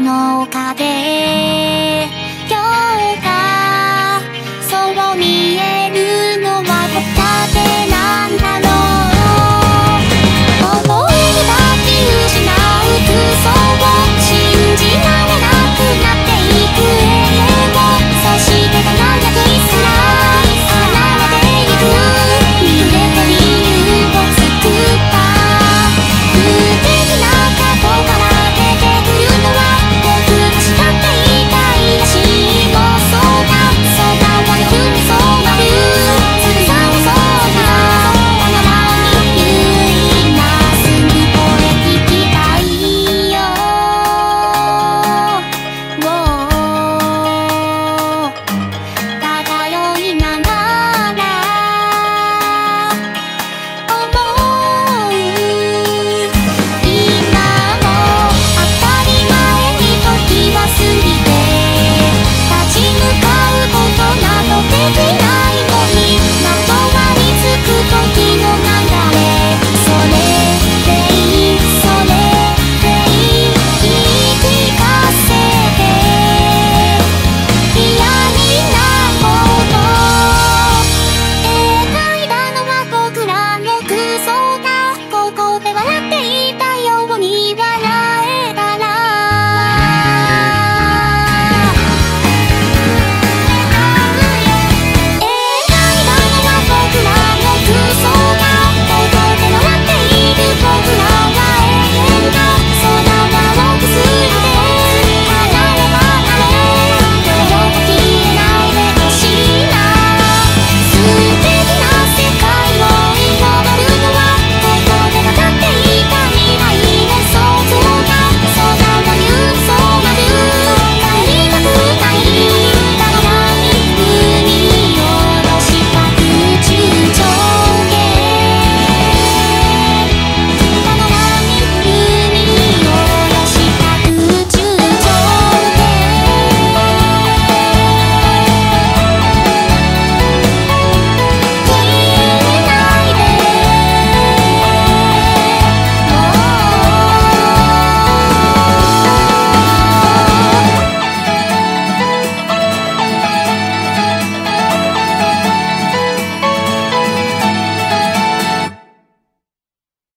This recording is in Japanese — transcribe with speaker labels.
Speaker 1: の風